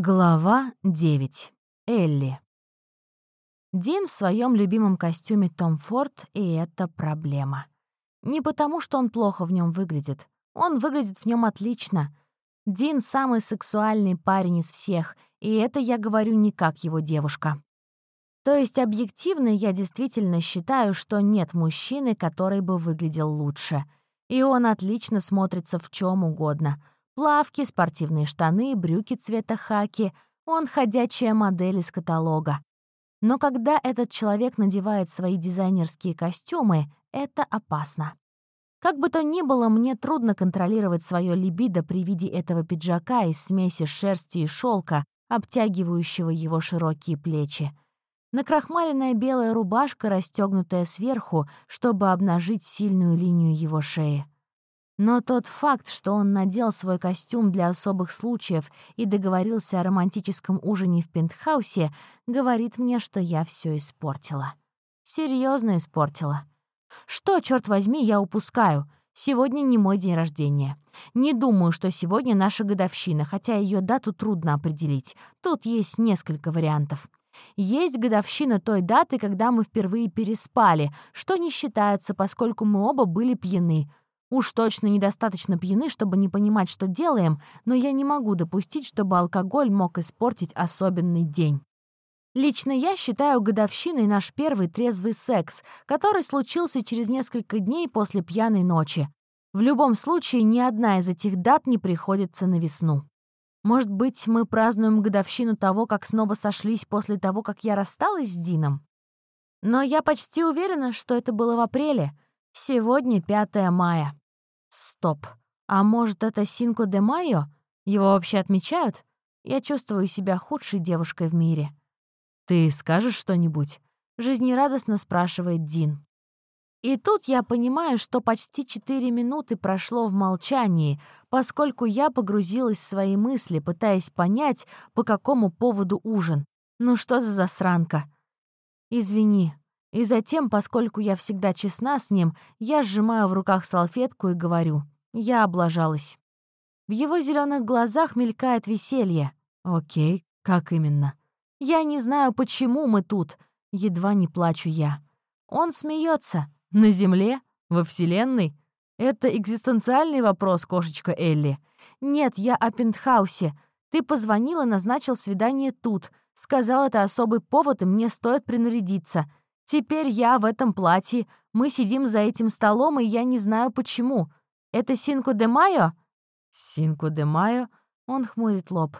Глава 9. Элли. Дин в своем любимом костюме Том Форд, и это проблема. Не потому, что он плохо в нем выглядит. Он выглядит в нем отлично. Дин — самый сексуальный парень из всех, и это я говорю не как его девушка. То есть объективно я действительно считаю, что нет мужчины, который бы выглядел лучше. И он отлично смотрится в чем угодно — Плавки, спортивные штаны, брюки цвета хаки. Он ходячая модель из каталога. Но когда этот человек надевает свои дизайнерские костюмы, это опасно. Как бы то ни было, мне трудно контролировать свое либидо при виде этого пиджака из смеси шерсти и шелка, обтягивающего его широкие плечи. Накрахмаленная белая рубашка, расстегнутая сверху, чтобы обнажить сильную линию его шеи. Но тот факт, что он надел свой костюм для особых случаев и договорился о романтическом ужине в пентхаусе, говорит мне, что я все испортила. Серьезно испортила. Что, черт возьми, я упускаю? Сегодня не мой день рождения. Не думаю, что сегодня наша годовщина, хотя ее дату трудно определить. Тут есть несколько вариантов. Есть годовщина той даты, когда мы впервые переспали, что не считается, поскольку мы оба были пьяны — Уж точно недостаточно пьяны, чтобы не понимать, что делаем, но я не могу допустить, чтобы алкоголь мог испортить особенный день. Лично я считаю годовщиной наш первый трезвый секс, который случился через несколько дней после пьяной ночи. В любом случае, ни одна из этих дат не приходится на весну. Может быть, мы празднуем годовщину того, как снова сошлись после того, как я рассталась с Дином? Но я почти уверена, что это было в апреле. Сегодня 5 мая. Стоп. А может, это Синко де Майо? Его вообще отмечают? Я чувствую себя худшей девушкой в мире. «Ты скажешь что-нибудь?» — жизнерадостно спрашивает Дин. И тут я понимаю, что почти четыре минуты прошло в молчании, поскольку я погрузилась в свои мысли, пытаясь понять, по какому поводу ужин. Ну что за засранка? Извини, и затем, поскольку я всегда честна с ним, я сжимаю в руках салфетку и говорю. Я облажалась. В его зеленых глазах мелькает веселье. Окей, как именно? Я не знаю, почему мы тут. Едва не плачу я. Он смеется. На Земле? Во Вселенной? Это экзистенциальный вопрос, кошечка Элли. Нет, я о пентхаусе. Ты позвонил и назначил свидание тут. Сказал, это особый повод, и мне стоит принарядиться. Теперь я в этом платье, мы сидим за этим столом, и я не знаю почему. Это Синко де Майо?» «Синко де Майо?» Он хмурит лоб.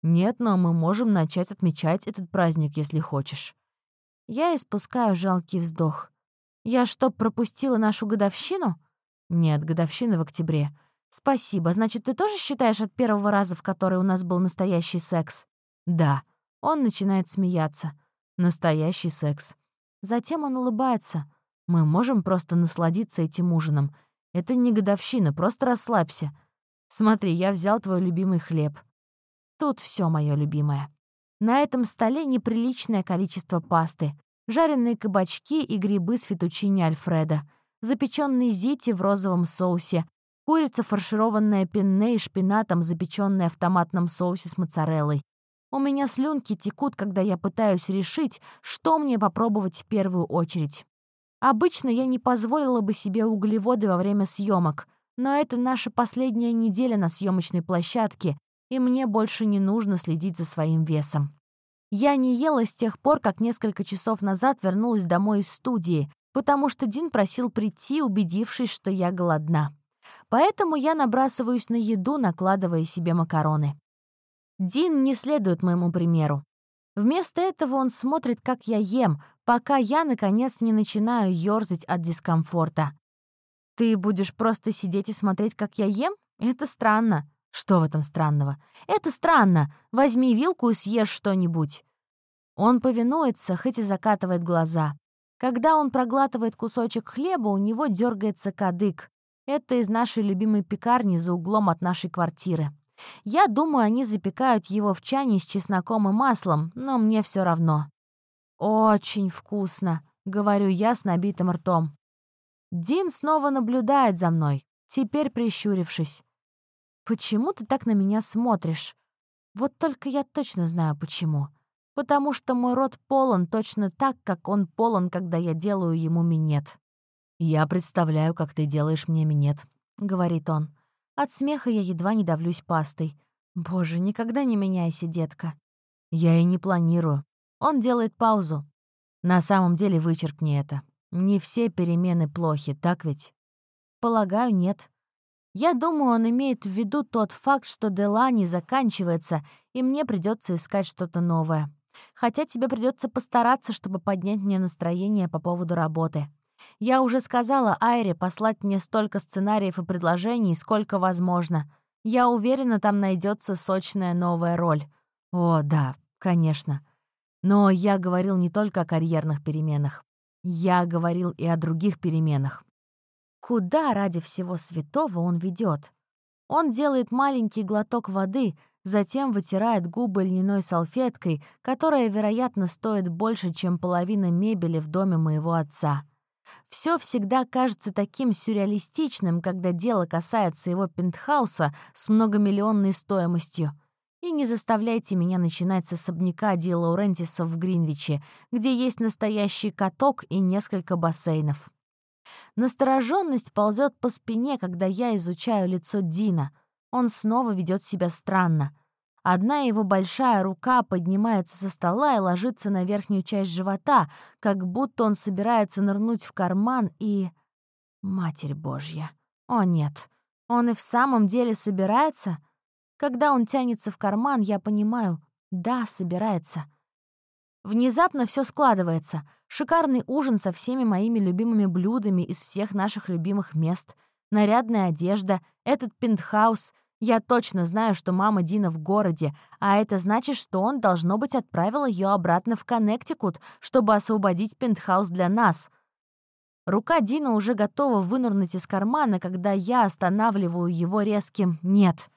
«Нет, но мы можем начать отмечать этот праздник, если хочешь». Я испускаю жалкий вздох. «Я что, пропустила нашу годовщину?» «Нет, годовщина в октябре». «Спасибо. Значит, ты тоже считаешь от первого раза, в который у нас был настоящий секс?» «Да». Он начинает смеяться. «Настоящий секс. Затем он улыбается. «Мы можем просто насладиться этим ужином. Это не годовщина, просто расслабься. Смотри, я взял твой любимый хлеб. Тут все мое любимое. На этом столе неприличное количество пасты, жареные кабачки и грибы с фетучини Альфреда, запеченные зити в розовом соусе, курица, фаршированная пенне и шпинатом, запеченная в томатном соусе с моцареллой, у меня слюнки текут, когда я пытаюсь решить, что мне попробовать в первую очередь. Обычно я не позволила бы себе углеводы во время съемок, но это наша последняя неделя на съемочной площадке, и мне больше не нужно следить за своим весом. Я не ела с тех пор, как несколько часов назад вернулась домой из студии, потому что Дин просил прийти, убедившись, что я голодна. Поэтому я набрасываюсь на еду, накладывая себе макароны. Дин не следует моему примеру. Вместо этого он смотрит, как я ем, пока я, наконец, не начинаю ёрзать от дискомфорта. «Ты будешь просто сидеть и смотреть, как я ем? Это странно». «Что в этом странного?» «Это странно. Возьми вилку и съешь что-нибудь». Он повинуется, хоть и закатывает глаза. Когда он проглатывает кусочек хлеба, у него дергается кадык. Это из нашей любимой пекарни за углом от нашей квартиры. Я думаю, они запекают его в чане с чесноком и маслом, но мне все равно. «Очень вкусно», — говорю я с набитым ртом. Дин снова наблюдает за мной, теперь прищурившись. «Почему ты так на меня смотришь?» Вот только я точно знаю, почему. Потому что мой рот полон точно так, как он полон, когда я делаю ему минет. «Я представляю, как ты делаешь мне минет», — говорит он. От смеха я едва не давлюсь пастой. «Боже, никогда не меняйся, детка». «Я и не планирую». Он делает паузу. «На самом деле вычеркни это. Не все перемены плохи, так ведь?» «Полагаю, нет. Я думаю, он имеет в виду тот факт, что дела не заканчивается, и мне придется искать что-то новое. Хотя тебе придется постараться, чтобы поднять мне настроение по поводу работы. Я уже сказала Айре послать мне столько сценариев и предложений, сколько возможно. Я уверена, там найдется сочная новая роль. О, да, конечно. Но я говорил не только о карьерных переменах. Я говорил и о других переменах. Куда ради всего святого он ведет? Он делает маленький глоток воды, затем вытирает губы льняной салфеткой, которая, вероятно, стоит больше, чем половина мебели в доме моего отца. Все всегда кажется таким сюрреалистичным, когда дело касается его пентхауса с многомиллионной стоимостью. И не заставляйте меня начинать с особняка Ди Лаурентиса в Гринвиче, где есть настоящий каток и несколько бассейнов. Настороженность ползет по спине, когда я изучаю лицо Дина. Он снова ведет себя странно. Одна его большая рука поднимается со стола и ложится на верхнюю часть живота, как будто он собирается нырнуть в карман и... Матерь Божья. О нет, он и в самом деле собирается? Когда он тянется в карман, я понимаю, да, собирается. Внезапно все складывается. Шикарный ужин со всеми моими любимыми блюдами из всех наших любимых мест. Нарядная одежда, этот пентхаус. Я точно знаю, что мама Дина в городе, а это значит, что он, должно быть, отправил ее обратно в Коннектикут, чтобы освободить пентхаус для нас. Рука Дина уже готова вынырнуть из кармана, когда я останавливаю его резким «нет».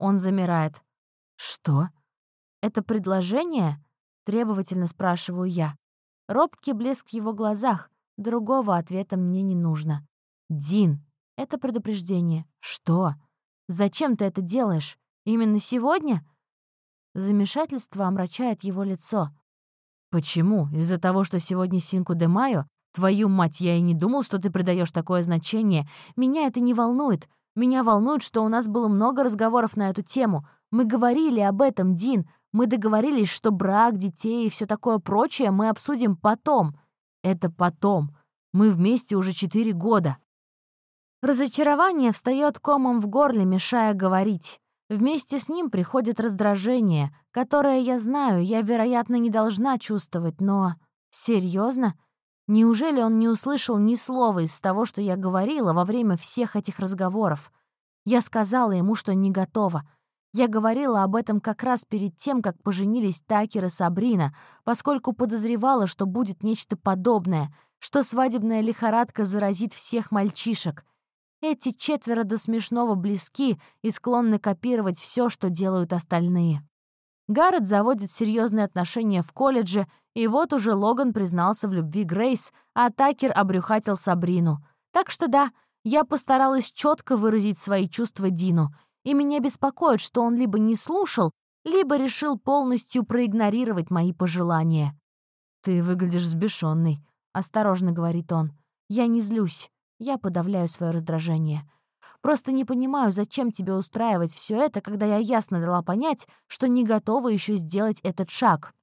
Он замирает. «Что? Это предложение?» Требовательно спрашиваю я. Робкий блеск в его глазах. Другого ответа мне не нужно. «Дин, это предупреждение. Что? Зачем ты это делаешь? Именно сегодня?» Замешательство омрачает его лицо. «Почему? Из-за того, что сегодня Синку де Майо? Твою мать, я и не думал, что ты придаешь такое значение. Меня это не волнует. Меня волнует, что у нас было много разговоров на эту тему. Мы говорили об этом, Дин. Мы договорились, что брак, детей и все такое прочее мы обсудим потом. Это потом. Мы вместе уже четыре года. Разочарование встает комом в горле, мешая говорить. Вместе с ним приходит раздражение, которое, я знаю, я, вероятно, не должна чувствовать, но... Серьезно? Неужели он не услышал ни слова из того, что я говорила во время всех этих разговоров? Я сказала ему, что не готова — я говорила об этом как раз перед тем, как поженились Такер и Сабрина, поскольку подозревала, что будет нечто подобное, что свадебная лихорадка заразит всех мальчишек. Эти четверо до смешного близки и склонны копировать все, что делают остальные. Гаррет заводит серьезные отношения в колледже, и вот уже Логан признался в любви Грейс, а Такер обрюхатил Сабрину. Так что да, я постаралась четко выразить свои чувства Дину — и меня беспокоит, что он либо не слушал, либо решил полностью проигнорировать мои пожелания. «Ты выглядишь взбешенный, осторожно говорит он. «Я не злюсь, я подавляю свое раздражение. Просто не понимаю, зачем тебе устраивать все это, когда я ясно дала понять, что не готова еще сделать этот шаг».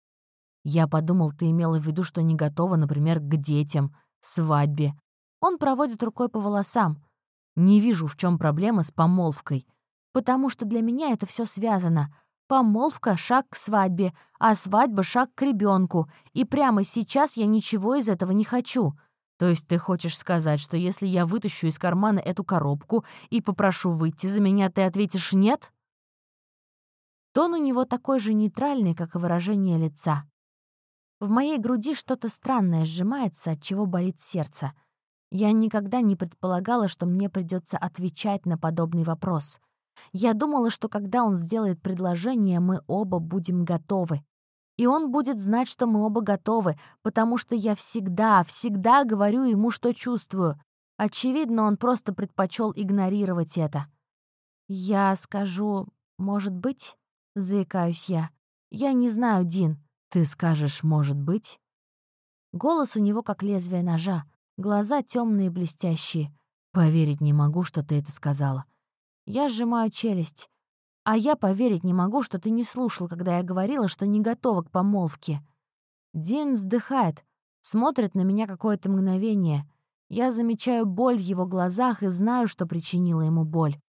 Я подумал, ты имела в виду, что не готова, например, к детям, свадьбе. Он проводит рукой по волосам. Не вижу, в чем проблема с помолвкой потому что для меня это все связано. Помолвка — шаг к свадьбе, а свадьба — шаг к ребенку. И прямо сейчас я ничего из этого не хочу. То есть ты хочешь сказать, что если я вытащу из кармана эту коробку и попрошу выйти за меня, ты ответишь «нет»? Тон у него такой же нейтральный, как и выражение лица. В моей груди что-то странное сжимается, от чего болит сердце. Я никогда не предполагала, что мне придется отвечать на подобный вопрос. Я думала, что когда он сделает предложение, мы оба будем готовы. И он будет знать, что мы оба готовы, потому что я всегда, всегда говорю ему, что чувствую. Очевидно, он просто предпочел игнорировать это. Я скажу, может быть, заикаюсь я. «Я не знаю, Дин». «Ты скажешь, может быть?» Голос у него как лезвие ножа, глаза темные блестящие. «Поверить не могу, что ты это сказала». Я сжимаю челюсть. «А я поверить не могу, что ты не слушал, когда я говорила, что не готова к помолвке». Дин вздыхает, смотрит на меня какое-то мгновение. Я замечаю боль в его глазах и знаю, что причинила ему боль.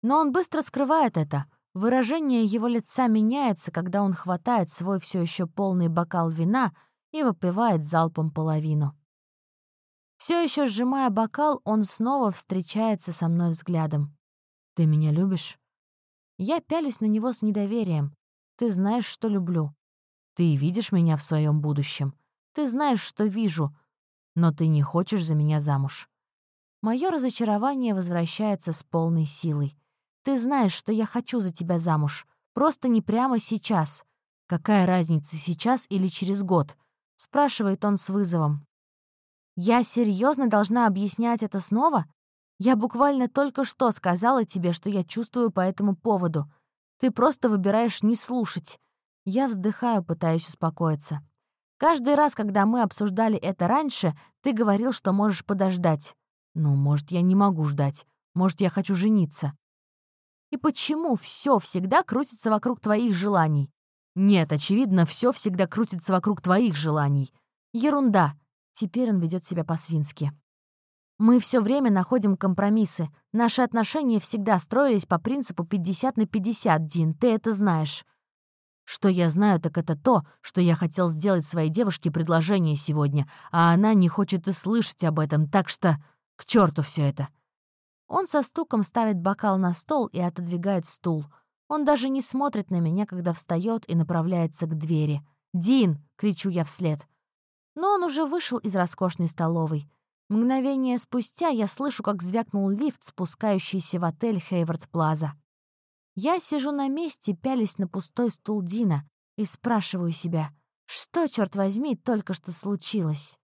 Но он быстро скрывает это. Выражение его лица меняется, когда он хватает свой все еще полный бокал вина и выпивает залпом половину. Все еще сжимая бокал, он снова встречается со мной взглядом. «Ты меня любишь?» Я пялюсь на него с недоверием. «Ты знаешь, что люблю. Ты видишь меня в своем будущем. Ты знаешь, что вижу, но ты не хочешь за меня замуж». Мое разочарование возвращается с полной силой. Ты знаешь, что я хочу за тебя замуж. Просто не прямо сейчас. Какая разница, сейчас или через год? Спрашивает он с вызовом. Я серьезно должна объяснять это снова? Я буквально только что сказала тебе, что я чувствую по этому поводу. Ты просто выбираешь не слушать. Я вздыхаю, пытаясь успокоиться. Каждый раз, когда мы обсуждали это раньше, ты говорил, что можешь подождать. Ну, может, я не могу ждать. Может, я хочу жениться. И почему все всегда крутится вокруг твоих желаний? Нет, очевидно, все всегда крутится вокруг твоих желаний. Ерунда. Теперь он ведет себя по-свински. Мы все время находим компромиссы. Наши отношения всегда строились по принципу 50 на 50, Дин, ты это знаешь. Что я знаю, так это то, что я хотел сделать своей девушке предложение сегодня, а она не хочет и слышать об этом, так что к черту все это. Он со стуком ставит бокал на стол и отодвигает стул. Он даже не смотрит на меня, когда встает и направляется к двери. «Дин!» — кричу я вслед. Но он уже вышел из роскошной столовой. Мгновение спустя я слышу, как звякнул лифт, спускающийся в отель Хейвард Плаза. Я сижу на месте, пялись на пустой стул Дина, и спрашиваю себя, что, черт возьми, только что случилось?